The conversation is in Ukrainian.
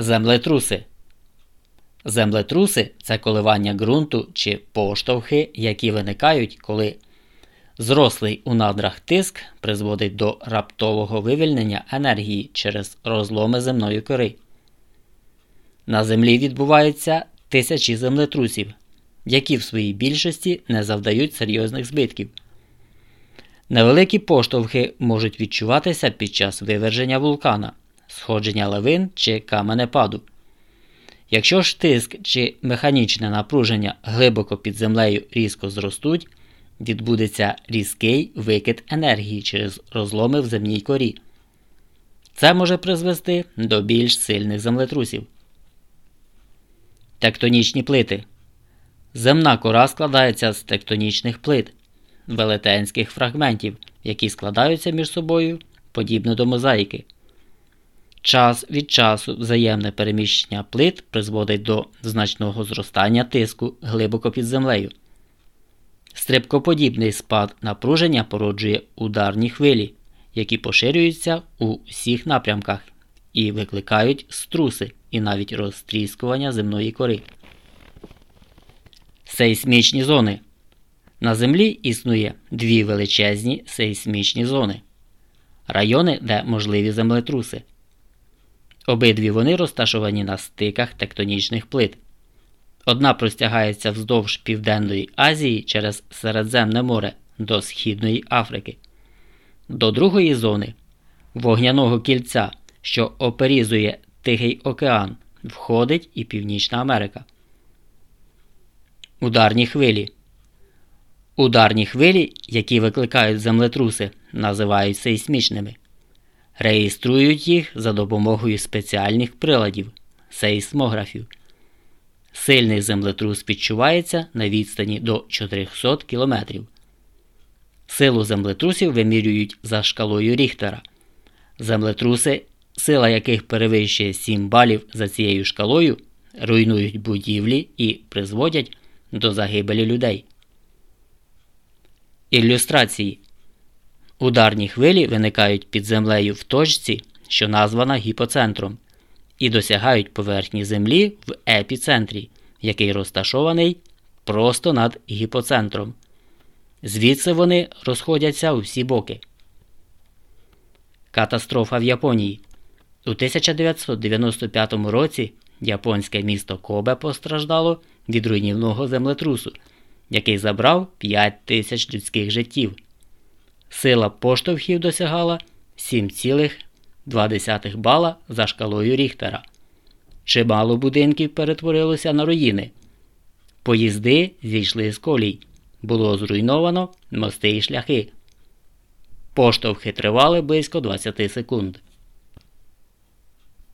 Землетруси. Землетруси це коливання ґрунту чи поштовхи, які виникають, коли зрослий у надрах тиск призводить до раптового вивільнення енергії через розломи земної кори. На землі відбуваються тисячі землетрусів, які в своїй більшості не завдають серйозних збитків. Невеликі поштовхи можуть відчуватися під час виверження вулкана сходження лавин чи каменепаду. Якщо ж тиск чи механічне напруження глибоко під землею різко зростуть, відбудеться різкий викид енергії через розломи в земній корі. Це може призвести до більш сильних землетрусів. Тектонічні плити. Земна кора складається з тектонічних плит, велетенських фрагментів, які складаються між собою подібно до мозаїки. Час від часу взаємне переміщення плит призводить до значного зростання тиску глибоко під землею. Стрибкоподібний спад напруження породжує ударні хвилі, які поширюються у всіх напрямках і викликають струси і навіть розтріскування земної кори. Сейсмічні зони. На Землі існує дві величезні сейсмічні зони райони, де можливі землетруси. Обидві вони розташовані на стиках тектонічних плит. Одна простягається вздовж Південної Азії через Середземне море до Східної Африки. До другої зони вогняного кільця, що оперізує Тихий океан, входить і Північна Америка. Ударні хвилі. Ударні хвилі, які викликають землетруси, називають сейсмічними реєструють їх за допомогою спеціальних приладів сейсмографів. Сильний землетрус відчувається на відстані до 400 км. Силу землетрусів вимірюють за шкалою Ріхтера. Землетруси, сила яких перевищує 7 балів за цією шкалою, руйнують будівлі і призводять до загибелі людей. Ілюстрації Ударні хвилі виникають під землею в точці, що названа гіпоцентром, і досягають поверхні Землі в епіцентрі, який розташований просто над гіпоцентром. Звідси вони розходяться у всі боки. Катастрофа в Японії. У 1995 році японське місто Кобе постраждало від руйнівного землетрусу, який забрав 5 тисяч людських життів. Сила поштовхів досягала 7,2 бала за шкалою Ріхтера. Чимало будинків перетворилося на руїни. Поїзди зійшли з колій. Було зруйновано мости і шляхи. Поштовхи тривали близько 20 секунд.